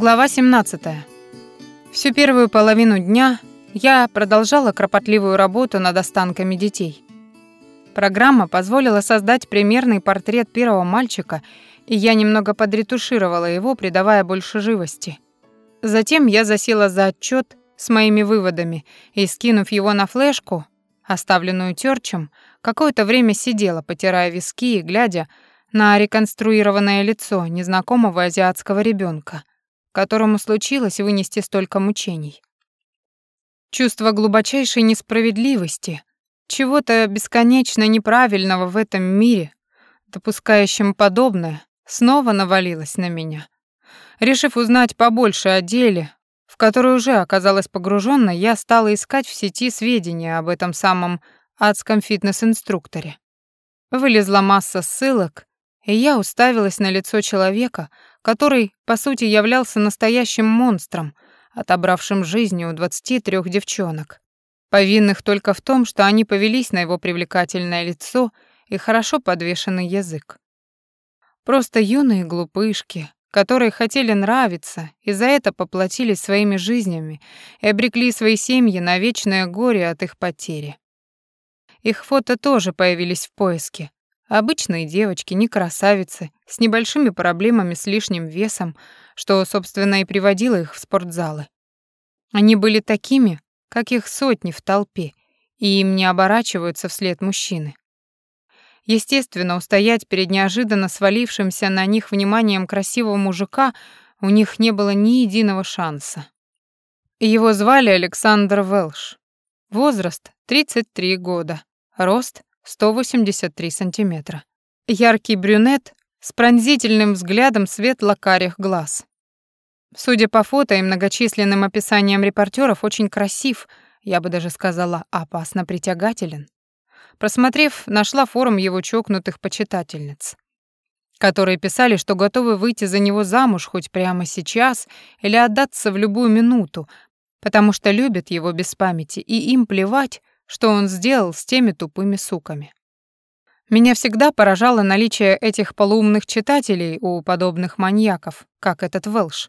Глава 17. Всю первую половину дня я продолжала кропотливую работу над останками детей. Программа позволила создать примерный портрет первого мальчика, и я немного подретушировала его, придавая больше живости. Затем я засела за отчет с моими выводами и, скинув его на флешку, оставленную Тёрчем, какое-то время сидела, потирая виски и глядя на реконструированное лицо незнакомого азиатского ребенка, которому случилось вынести столько мучений. Чувство глубочайшей несправедливости, чего-то бесконечно неправильного в этом мире, допускающем подобное, снова навалилось на меня. Решив узнать побольше о деле, в которое уже оказалась погружена, я стала искать в сети сведения об этом самом адском фитнес-инструкторе. Вылезла масса ссылок, и я уставилась на лицо человека, который, по сути, являлся настоящим монстром, отобравшим жизни у 23 девчонок, повинных только в том, что они повелись на его привлекательное лицо и хорошо подвешенный язык. Просто юные глупышки, которые хотели нравиться и за это поплатились своими жизнями и обрекли свои семьи на вечное горе от их потери. Их фото тоже появились в поиске, Обычные девочки, не красавицы, с небольшими проблемами с лишним весом, что, собственно, и приводило их в спортзалы. Они были такими, как их сотни в толпе, и им не оборачиваются вслед мужчины. Естественно, устоять перед неожиданно свалившимся на них вниманием красивого мужика у них не было ни единого шанса. Его звали Александр Велш. Возраст — 33 года. Рост 183 сантиметра. Яркий брюнет с пронзительным взглядом светло-карих глаз. Судя по фото и многочисленным описаниям репортеров, очень красив, я бы даже сказала, опасно притягателен. Просмотрев, нашла форум его чокнутых почитательниц, которые писали, что готовы выйти за него замуж хоть прямо сейчас или отдаться в любую минуту, потому что любят его без памяти, и им плевать, что он сделал с теми тупыми суками. Меня всегда поражало наличие этих полуумных читателей у подобных маньяков, как этот Велш.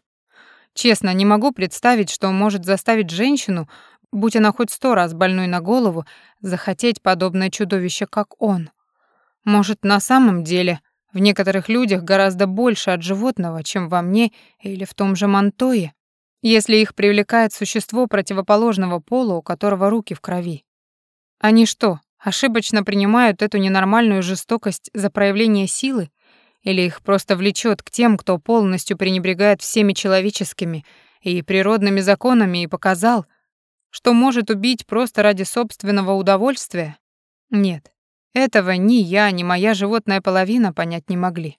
Честно, не могу представить, что может заставить женщину, будь она хоть сто раз больной на голову, захотеть подобное чудовище, как он. Может, на самом деле в некоторых людях гораздо больше от животного, чем во мне или в том же Монтое, если их привлекает существо противоположного пола, у которого руки в крови. Они что, ошибочно принимают эту ненормальную жестокость за проявление силы? Или их просто влечет к тем, кто полностью пренебрегает всеми человеческими и природными законами и показал, что может убить просто ради собственного удовольствия? Нет, этого ни я, ни моя животная половина понять не могли.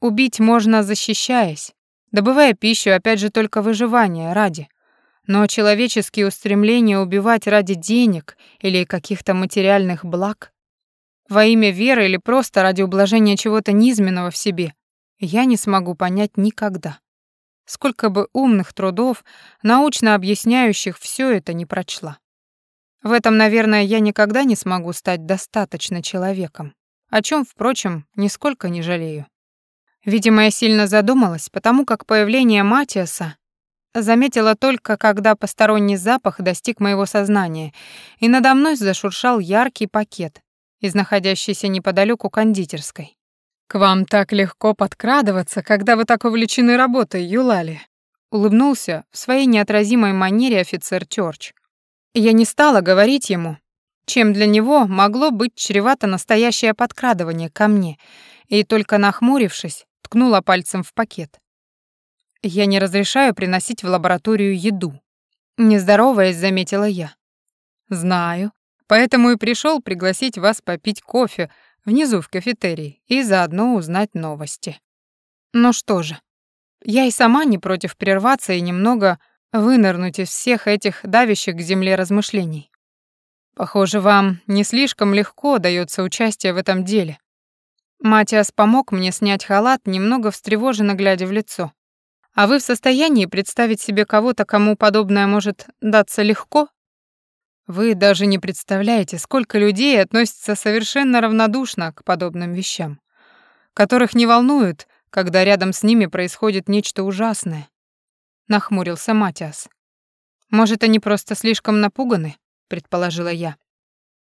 Убить можно, защищаясь, добывая пищу, опять же, только выживания ради — но человеческие устремления убивать ради денег или каких-то материальных благ, во имя веры или просто ради ублажения чего-то низменного в себе, я не смогу понять никогда. Сколько бы умных трудов, научно объясняющих все это, не прочла. В этом, наверное, я никогда не смогу стать достаточно человеком, о чем, впрочем, нисколько не жалею. Видимо, я сильно задумалась, потому как появление Матиаса Заметила только, когда посторонний запах достиг моего сознания, и надо мной зашуршал яркий пакет из находящейся неподалеку кондитерской. «К вам так легко подкрадываться, когда вы так увлечены работой, Юлали», улыбнулся в своей неотразимой манере офицер Чёрч. Я не стала говорить ему, чем для него могло быть чревато настоящее подкрадывание ко мне, и только нахмурившись, ткнула пальцем в пакет. Я не разрешаю приносить в лабораторию еду. Не здороваясь, заметила я. Знаю. Поэтому и пришел пригласить вас попить кофе внизу в кафетерии и заодно узнать новости. Ну что же, я и сама не против прерваться и немного вынырнуть из всех этих давящих к земле размышлений. Похоже, вам не слишком легко дается участие в этом деле. Матиас помог мне снять халат, немного встревоженно глядя в лицо. А вы в состоянии представить себе кого-то, кому подобное может даться легко? Вы даже не представляете, сколько людей относятся совершенно равнодушно к подобным вещам, которых не волнует, когда рядом с ними происходит нечто ужасное. нахмурился Матиас. Может, они просто слишком напуганы, предположила я.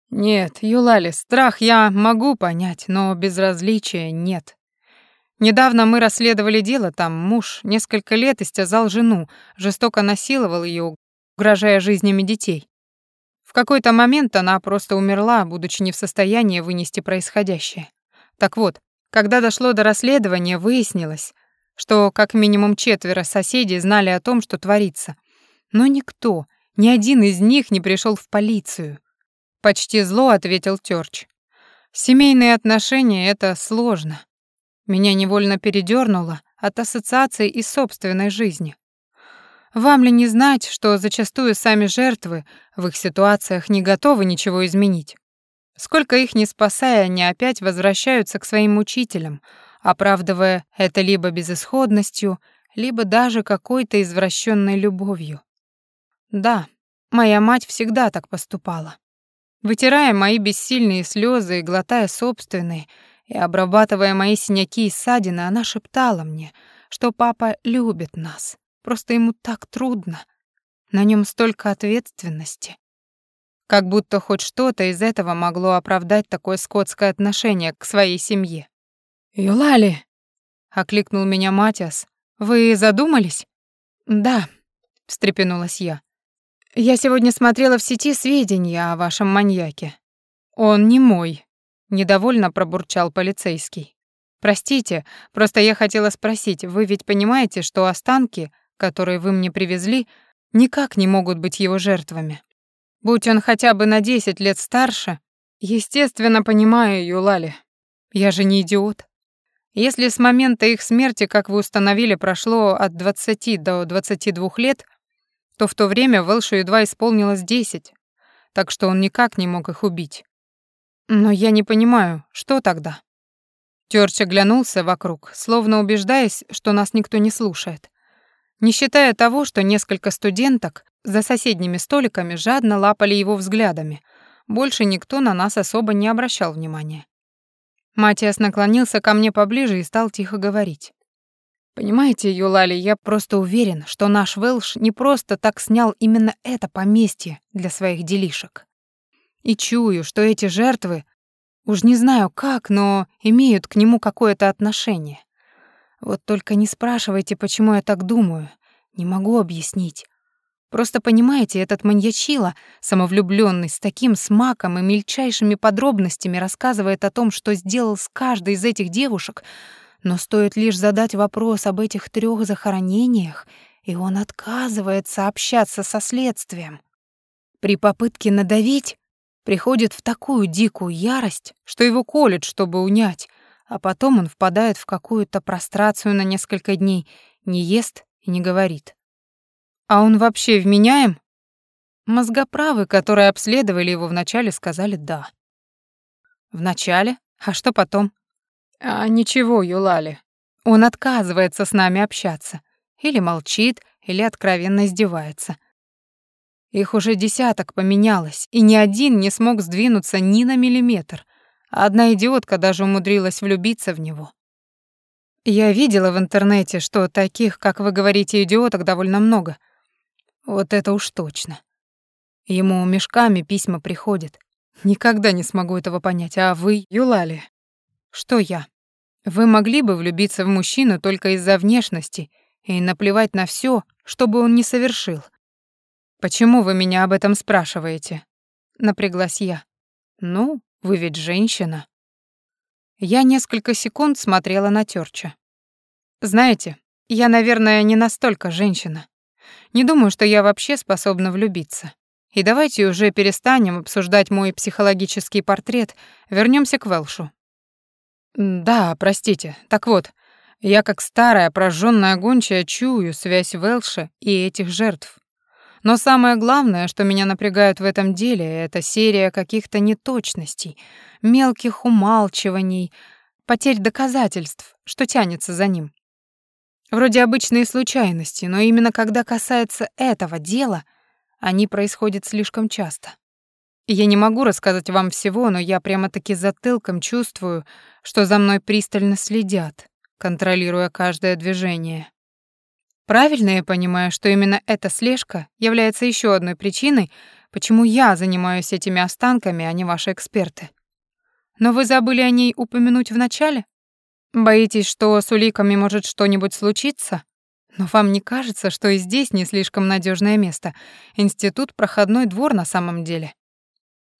Нет, Юлали, страх я могу понять, но безразличия нет. Недавно мы расследовали дело, там муж несколько лет истязал жену, жестоко насиловал ее, угрожая жизнями детей. В какой-то момент она просто умерла, будучи не в состоянии вынести происходящее. Так вот, когда дошло до расследования, выяснилось, что как минимум четверо соседей знали о том, что творится. Но никто, ни один из них не пришел в полицию. Почти зло ответил Тёрч. Семейные отношения — это сложно. Меня невольно передёрнуло от ассоциаций из собственной жизни. Вам ли не знать, что зачастую сами жертвы в их ситуациях не готовы ничего изменить? Сколько их не спасая, они опять возвращаются к своим учителям, оправдывая это либо безысходностью, либо даже какой-то извращенной любовью. Да, моя мать всегда так поступала. Вытирая мои бессильные слезы и глотая собственные, и обрабатывая мои синяки и ссадины, она шептала мне, что папа любит нас, просто ему так трудно. На нем столько ответственности. Как будто хоть что-то из этого могло оправдать такое скотское отношение к своей семье. «Юлали!» — окликнул меня Матиас. «Вы задумались?» «Да», — встрепенулась я. «Я сегодня смотрела в сети сведения о вашем маньяке. Он не мой», — недовольно пробурчал полицейский. «Простите, просто я хотела спросить, вы ведь понимаете, что останки, которые вы мне привезли, никак не могут быть его жертвами?» Будь он хотя бы на десять лет старше, естественно, понимаю Юлали. Я же не идиот. Если с момента их смерти, как вы установили, прошло от 20 до 22 лет, то в то время Вэлшу едва исполнилось 10, так что он никак не мог их убить. Но я не понимаю, что тогда? Тёрч оглянулся вокруг, словно убеждаясь, что нас никто не слушает. Не считая того, что несколько студенток за соседними столиками жадно лапали его взглядами. Больше никто на нас особо не обращал внимания. Матиас наклонился ко мне поближе и стал тихо говорить. «Понимаете, Юлали, я просто уверен, что наш Вэлш не просто так снял именно это поместье для своих делишек. И чую, что эти жертвы, уж не знаю как, но имеют к нему какое-то отношение. Вот только не спрашивайте, почему я так думаю. Не могу объяснить. Просто понимаете, этот маньячила, самовлюбленный, с таким смаком и мельчайшими подробностями рассказывает о том, что сделал с каждой из этих девушек, но стоит лишь задать вопрос об этих трех захоронениях, и он отказывается общаться со следствием. При попытке надавить приходит в такую дикую ярость, что его колют, чтобы унять, а потом он впадает в какую-то прострацию на несколько дней, не ест и не говорит. А он вообще вменяем? Мозгоправы, которые обследовали его вначале, сказали «да». Вначале? А что потом? А ничего, Юлали. Он отказывается с нами общаться. Или молчит, или откровенно издевается. Их уже десяток поменялось, и ни один не смог сдвинуться ни на миллиметр. Одна идиотка даже умудрилась влюбиться в него. Я видела в интернете, что таких, как вы говорите, идиоток довольно много — вот это уж точно. Ему мешками письма приходят. Никогда не смогу этого понять. А вы, Юлали? Что я? Вы могли бы влюбиться в мужчину только из-за внешности и наплевать на все, что бы он ни совершил. Почему вы меня об этом спрашиваете? Напряглась я. Ну, вы ведь женщина. Я несколько секунд смотрела на Тёрча. Знаете, я, наверное, не настолько женщина. Не думаю, что я вообще способна влюбиться. И давайте уже перестанем обсуждать мой психологический портрет, вернемся к Велшу. Да, простите. Так вот, я как старая прожжённая гончая чую связь Велша и этих жертв. Но самое главное, что меня напрягает в этом деле, это серия каких-то неточностей, мелких умалчиваний, потерь доказательств, что тянется за ним. Вроде обычные случайности, но именно когда касается этого дела, они происходят слишком часто. Я не могу рассказать вам всего, но я прямо-таки затылком чувствую, что за мной пристально следят, контролируя каждое движение. Правильно я понимаю, что именно эта слежка является еще одной причиной, почему я занимаюсь этими останками, а не ваши эксперты. Но вы забыли о ней упомянуть вначале? Боитесь, что с уликами может что-нибудь случиться? Но вам не кажется, что и здесь не слишком надежное место? Институт — проходной двор на самом деле.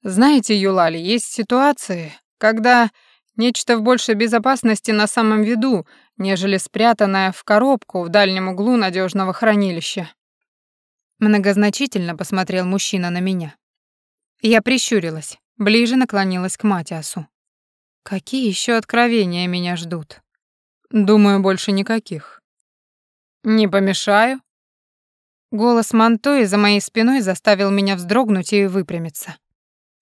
Знаете, Юлали, есть ситуации, когда нечто в большей безопасности на самом виду, нежели спрятанное в коробку в дальнем углу надежного хранилища. Многозначительно посмотрел мужчина на меня. Я прищурилась, ближе наклонилась к Матиасу. Какие еще откровения меня ждут? Думаю, больше никаких. Не помешаю? Голос Монтои за моей спиной заставил меня вздрогнуть и выпрямиться.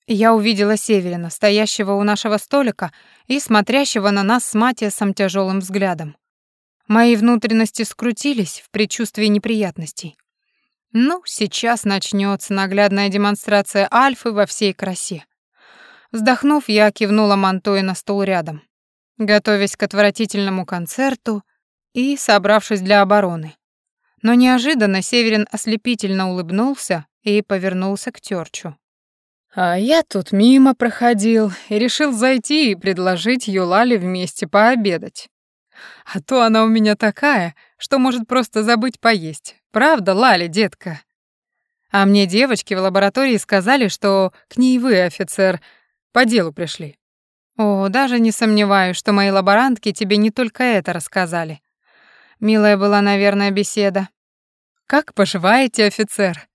Я увидела Северина, стоящего у нашего столика и смотрящего на нас с Матиасом тяжелым взглядом. Мои внутренности скрутились в предчувствии неприятностей. Ну, сейчас начнется наглядная демонстрация Альфы во всей красе. Вздохнув, я кивнула Монтое на стул рядом, готовясь к отвратительному концерту и собравшись для обороны. Но неожиданно Северин ослепительно улыбнулся и повернулся к Тёрчу. А я тут мимо проходил и решил зайти и предложить Юлале вместе пообедать. А то она у меня такая, что может просто забыть поесть. Правда, Лали, детка? А мне девочки в лаборатории сказали, что к ней вы, офицер, по делу пришли. О, даже не сомневаюсь, что мои лаборантки тебе не только это рассказали. Милая была, наверное, беседа. Как поживаете, офицер?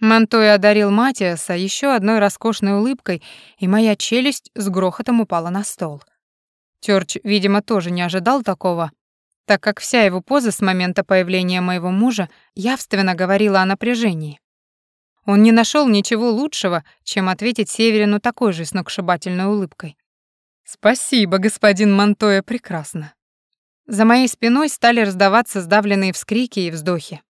Монтой одарил Матиаса еще одной роскошной улыбкой, и моя челюсть с грохотом упала на стол. Тёрч, видимо, тоже не ожидал такого, так как вся его поза с момента появления моего мужа явственно говорила о напряжении. Он не нашел ничего лучшего, чем ответить Северину такой же сногсшибательной улыбкой. «Спасибо, господин Монтоя, прекрасно». За моей спиной стали раздаваться сдавленные вскрики и вздохи.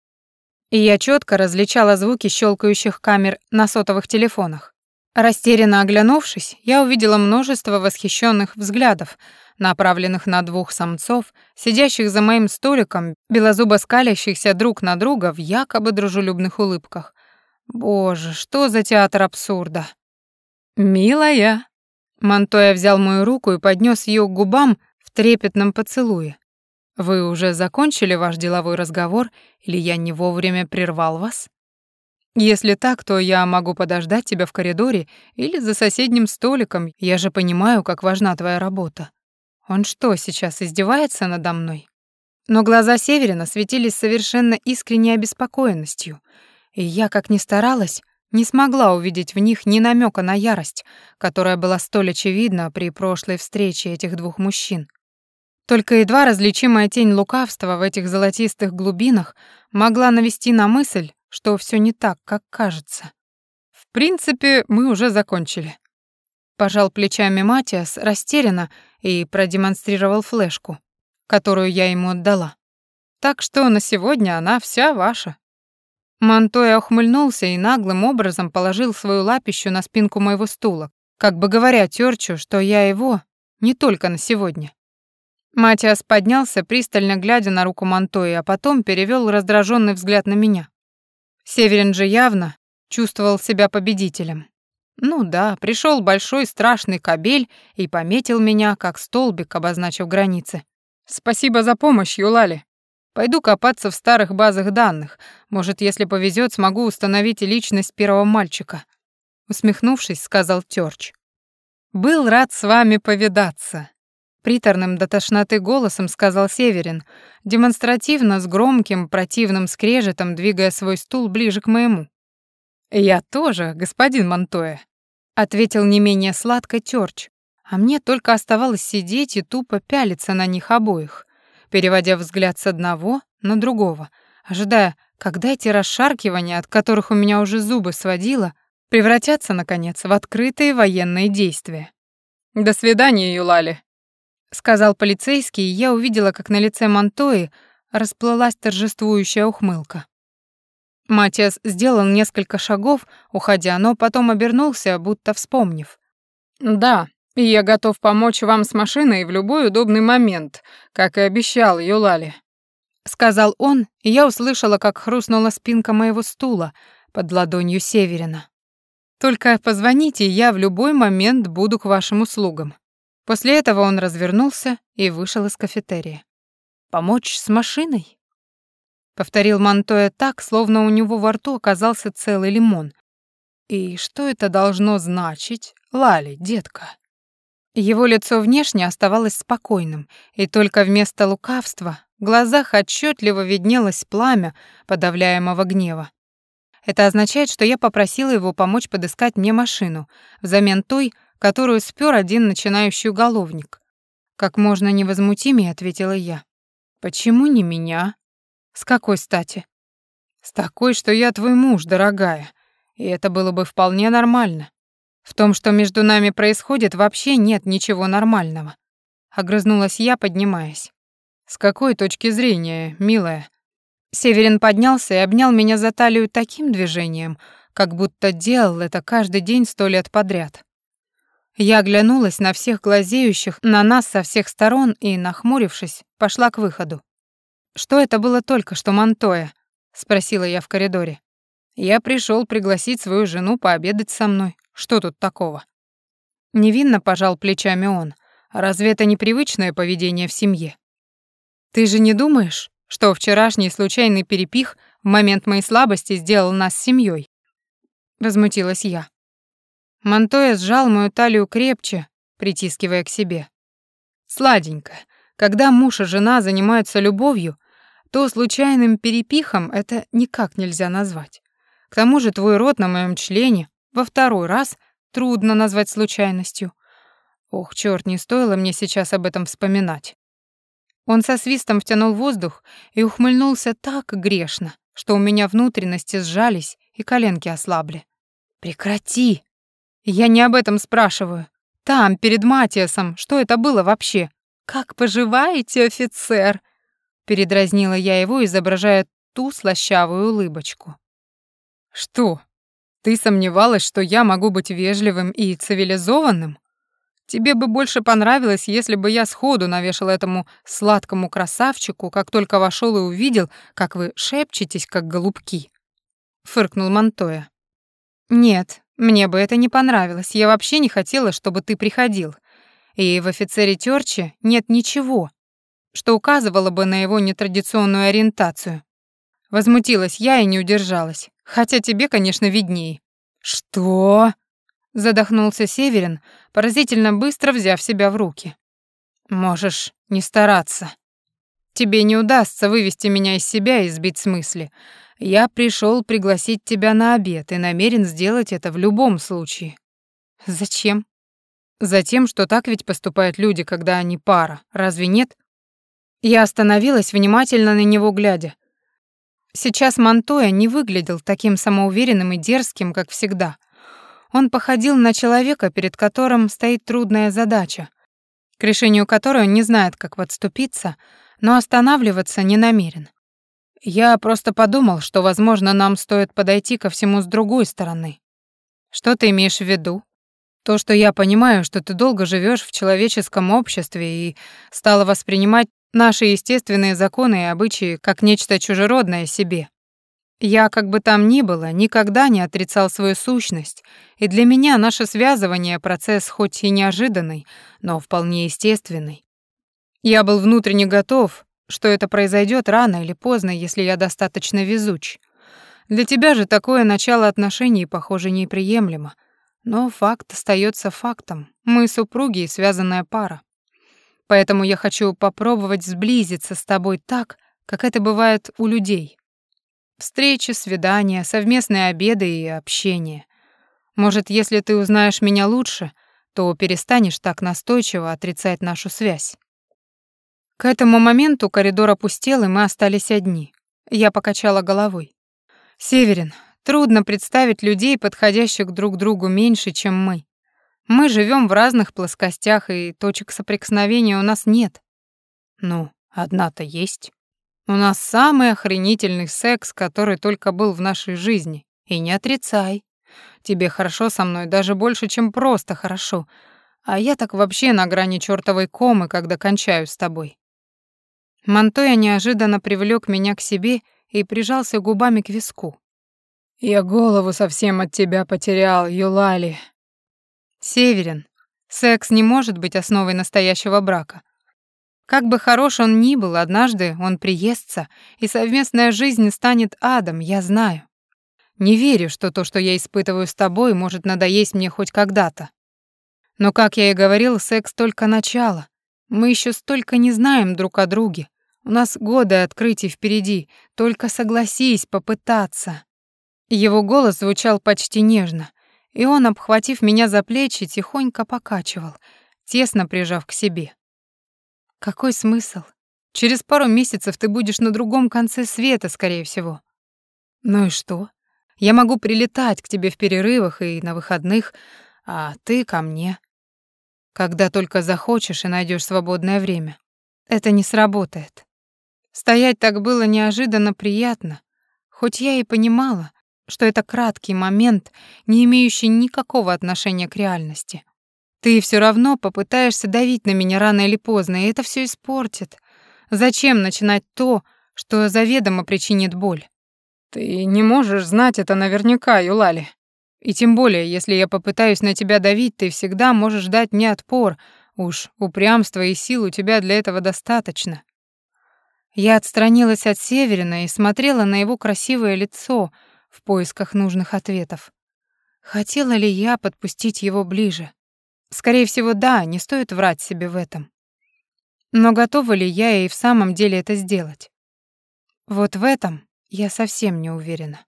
И я четко различала звуки щелкающих камер на сотовых телефонах. Растерянно оглянувшись, я увидела множество восхищенных взглядов, направленных на двух самцов, сидящих за моим столиком, белозубо скалящихся друг на друга в якобы дружелюбных улыбках. Боже, что за театр абсурда. «Милая!» Монтоя взял мою руку и поднес ее к губам в трепетном поцелуе. «Вы уже закончили ваш деловой разговор, или я не вовремя прервал вас?» Если так, то я могу подождать тебя в коридоре или за соседним столиком. Я же понимаю, как важна твоя работа. Он что, сейчас издевается надо мной? Но глаза Северина светились совершенно искренней обеспокоенностью, и я, как ни старалась, не смогла увидеть в них ни намека на ярость, которая была столь очевидна при прошлой встрече этих двух мужчин. Только едва различимая тень лукавства в этих золотистых глубинах могла навести на мысль, что все не так, как кажется. В принципе, мы уже закончили. Пожал плечами Матиас растерянно и продемонстрировал флешку, которую я ему отдала. Так что на сегодня она вся ваша. Монтоя ухмыльнулся и наглым образом положил свою лапищу на спинку моего стула, как бы говоря Тёрчу, что я его не только на сегодня. Матиас поднялся, пристально глядя на руку Монтоя, а потом перевёл раздраженный взгляд на меня. Северин же явно чувствовал себя победителем. Ну да, пришел большой страшный кобель и пометил меня, как столбик, обозначив границы. Спасибо за помощь, Юлали. Пойду копаться в старых базах данных. Может, если повезет, смогу установить личность первого мальчика. Усмехнувшись, сказал Тёрч. Был рад с вами повидаться. Приторным до тошноты голосом сказал Северин, демонстративно с громким противным скрежетом двигая свой стул ближе к моему. «Я тоже, господин Монтоя», — ответил не менее сладко Тёрч, а мне только оставалось сидеть и тупо пялиться на них обоих, переводя взгляд с одного на другого, ожидая, когда эти расшаркивания, от которых у меня уже зубы сводило, превратятся, наконец, в открытые военные действия. «До свидания, Юлали», сказал полицейский, и я увидела, как на лице Монтои расплылась торжествующая ухмылка. Матиас сделал несколько шагов, уходя, но потом обернулся, будто вспомнив. «Да, я готов помочь вам с машиной в любой удобный момент, как и обещал Юлали». сказал он, и я услышала, как хрустнула спинка моего стула под ладонью Северина. Только позвоните, я в любой момент буду к вашим услугам. После этого он развернулся и вышел из кафетерия. Помочь с машиной? Повторил Монтоя так, словно у него во рту оказался целый лимон. И что это должно значить, Лали, детка? Его лицо внешне оставалось спокойным, и только вместо лукавства в глазах отчетливо виднелось пламя подавляемого гнева. Это означает, что я попросила его помочь подыскать мне машину, взамен той, которую спер один начинающий уголовник. Как можно невозмутимее ответила я. Почему не меня? С какой стати? С такой, что я твой муж, дорогая. И это было бы вполне нормально. В том, что между нами происходит, вообще нет ничего нормального. Огрызнулась я, поднимаясь. С какой точки зрения, милая? Северин поднялся и обнял меня за талию таким движением, как будто делал это каждый день сто лет подряд. Я оглянулась на всех глазеющих на нас со всех сторон и, нахмурившись, пошла к выходу. «Что это было только что, Монтоя?» — спросила я в коридоре. «Я пришел пригласить свою жену пообедать со мной. Что тут такого?» Невинно пожал плечами он. «Разве это непривычное поведение в семье?» «Ты же не думаешь, что вчерашний случайный перепих в момент моей слабости сделал нас семьей? Возмутилась я. Монтоя сжал мою талию крепче, притискивая к себе. Сладенько. Когда муж и жена занимаются любовью, то случайным перепихом это никак нельзя назвать. К тому же твой рот на моем члене во второй раз трудно назвать случайностью. Ох, черт, не стоило мне сейчас об этом вспоминать. Он со свистом втянул воздух и ухмыльнулся так грешно, что у меня внутренности сжались и коленки ослабли. «Прекрати!» «Я не об этом спрашиваю. Там, перед Матиасом, что это было вообще?» «Как поживаете, офицер?» Передразнила я его, изображая ту слащавую улыбочку. «Что? Ты сомневалась, что я могу быть вежливым и цивилизованным?» Тебе бы больше понравилось, если бы я сходу навешал этому сладкому красавчику, как только вошел и увидел, как вы шепчетесь, как голубки. Фыркнул Монтоя. Нет, мне бы это не понравилось. Я вообще не хотела, чтобы ты приходил. И в офицере Тёрче нет ничего, что указывало бы на его нетрадиционную ориентацию. Возмутилась я и не удержалась. Хотя тебе, конечно, виднее. Что? Задохнулся Северин, поразительно быстро взяв себя в руки. «Можешь не стараться. Тебе не удастся вывести меня из себя и сбить с мысли. Я пришел пригласить тебя на обед и намерен сделать это в любом случае». «Зачем?» «Затем, что так ведь поступают люди, когда они пара, разве нет?» Я остановилась, внимательно на него глядя. Сейчас Монтоя не выглядел таким самоуверенным и дерзким, как всегда. Он походил на человека, перед которым стоит трудная задача, к решению которой он не знает, как подступиться, но останавливаться не намерен. Я просто подумал, что, возможно, нам стоит подойти ко всему с другой стороны. Что ты имеешь в виду? То, что я понимаю, что ты долго живешь в человеческом обществе и стала воспринимать наши естественные законы и обычаи как нечто чужеродное себе. Я, как бы там ни было, никогда не отрицал свою сущность, и для меня наше связывание — процесс хоть и неожиданный, но вполне естественный. Я был внутренне готов, что это произойдет рано или поздно, если я достаточно везуч. Для тебя же такое начало отношений, похоже, неприемлемо. Но факт остается фактом. Мы супруги и связанная пара. Поэтому я хочу попробовать сблизиться с тобой так, как это бывает у людей. Встречи, свидания, совместные обеды и общение. Может, если ты узнаешь меня лучше, то перестанешь так настойчиво отрицать нашу связь. К этому моменту коридор опустел, и мы остались одни. Я покачала головой. Северин, трудно представить людей, подходящих друг другу меньше, чем мы. Мы живем в разных плоскостях, и точек соприкосновения у нас нет. Ну, одна-то есть. У нас самый охренительный секс, который только был в нашей жизни. И не отрицай. Тебе хорошо со мной даже больше, чем просто хорошо. А я так вообще на грани чёртовой комы, когда кончаю с тобой. Монтоя неожиданно привлек меня к себе и прижался губами к виску. «Я голову совсем от тебя потерял, Юлали». «Северин, секс не может быть основой настоящего брака. Как бы хорош он ни был, однажды он приестся, и совместная жизнь станет адом, я знаю. Не верю, что то, что я испытываю с тобой, может надоесть мне хоть когда-то. Но, как я и говорил, секс только начало. Мы еще столько не знаем друг о друге. У нас годы открытий впереди, только согласись попытаться. Его голос звучал почти нежно, и он, обхватив меня за плечи, тихонько покачивал, тесно прижав к себе. Какой смысл? Через пару месяцев ты будешь на другом конце света, скорее всего. Ну и что? Я могу прилетать к тебе в перерывах и на выходных, а ты ко мне. Когда только захочешь и найдешь свободное время. Это не сработает. Стоять так было неожиданно приятно, хоть я и понимала, что это краткий момент, не имеющий никакого отношения к реальности. Ты все равно попытаешься давить на меня рано или поздно, и это все испортит. Зачем начинать то, что заведомо причинит боль? Ты не можешь знать это наверняка, Юлали. И тем более, если я попытаюсь на тебя давить, ты всегда можешь дать мне отпор. Уж упрямства и сил у тебя для этого достаточно. Я отстранилась от Северина и смотрела на его красивое лицо в поисках нужных ответов. Хотела ли я подпустить его ближе? Скорее всего, да, не стоит врать себе в этом. Но готова ли я и в самом деле это сделать? Вот в этом я совсем не уверена.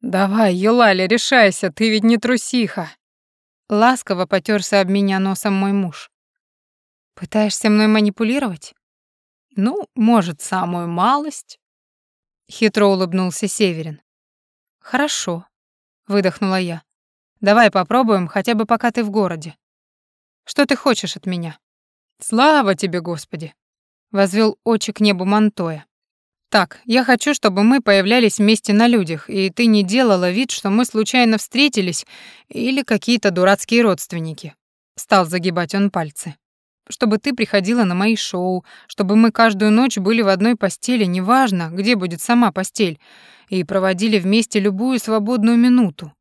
«Давай, Юлали, решайся, ты ведь не трусиха!» Ласково потёрся об меня носом мой муж. «Пытаешься мной манипулировать?» «Ну, может, самую малость?» Хитро улыбнулся Северин. «Хорошо», — выдохнула я. Давай попробуем, хотя бы пока ты в городе. Что ты хочешь от меня? Слава тебе, Господи, возвел очи к небу Монтоя. Так, я хочу, чтобы мы появлялись вместе на людях, и ты не делала вид, что мы случайно встретились или какие-то дурацкие родственники. Стал загибать он пальцы. Чтобы ты приходила на мои шоу, чтобы мы каждую ночь были в одной постели, неважно, где будет сама постель, и проводили вместе любую свободную минуту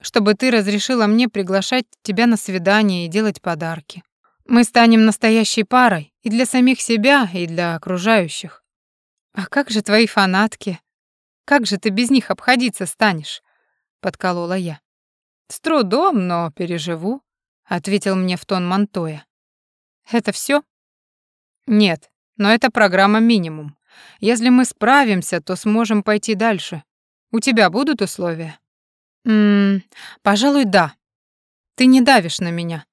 чтобы ты разрешила мне приглашать тебя на свидание и делать подарки. Мы станем настоящей парой и для самих себя, и для окружающих. А как же твои фанатки? Как же ты без них обходиться станешь? подколола я. С трудом, но переживу, ответил мне в тон Монтоя. Это все? Нет, но это программа минимум. Если мы справимся, то сможем пойти дальше. У тебя будут условия? Мм, пожалуй, да. Ты не давишь на меня.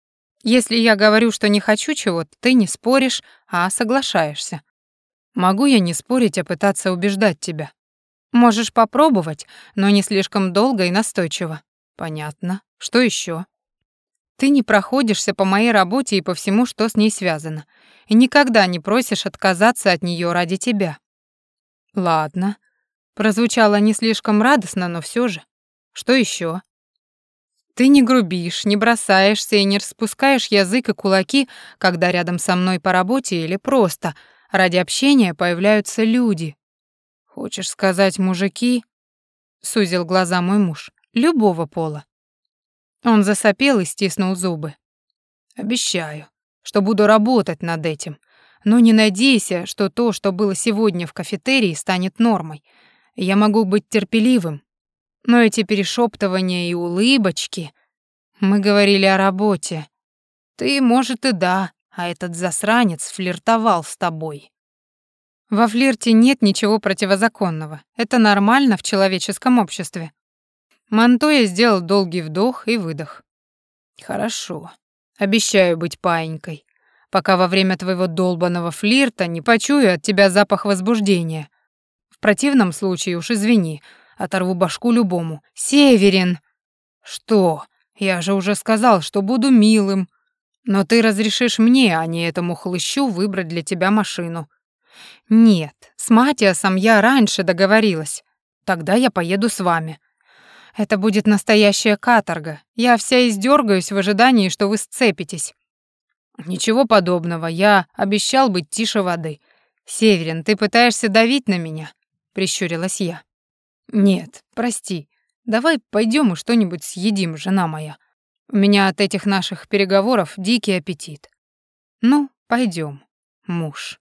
Если я говорю, что не хочу чего-то, ты не споришь, а соглашаешься. Могу я не спорить, а пытаться убеждать тебя. Можешь попробовать, но не слишком долго и настойчиво. Понятно. Что еще? Ты не проходишься по моей работе и по всему, что с ней связано, и никогда не просишь отказаться от нее ради тебя. Ладно. Прозвучало не слишком радостно, но все же. Что еще? Ты не грубишь, не бросаешься и не распускаешь язык и кулаки, когда рядом со мной по работе или просто ради общения появляются люди. Хочешь сказать, мужики? Сузил глаза мой муж. Любого пола. Он засопел и стиснул зубы. Обещаю, что буду работать над этим. Но не надейся, что то, что было сегодня в кафетерии, станет нормой. Я могу быть терпеливым, но эти перешептывания и улыбочки... Мы говорили о работе. Ты, может, и да, а этот засранец флиртовал с тобой. Во флирте нет ничего противозаконного. Это нормально в человеческом обществе. Монтоя сделал долгий вдох и выдох. Хорошо. Обещаю быть паинькой, пока во время твоего долбанного флирта не почую от тебя запах возбуждения. В противном случае уж извини, Оторву башку любому. Северин! Что? Я же уже сказал, что буду милым. Но ты разрешишь мне, а не этому хлыщу, выбрать для тебя машину. Нет, с Матиасом я раньше договорилась. Тогда я поеду с вами. Это будет настоящая каторга. Я вся издергаюсь в ожидании, что вы сцепитесь. Ничего подобного. Я обещал быть тише воды. «Северин, ты пытаешься давить на меня?» — прищурилась я. «Нет, прости. Давай пойдем и что-нибудь съедим, жена моя. У меня от этих наших переговоров дикий аппетит». «Ну, пойдем, муж».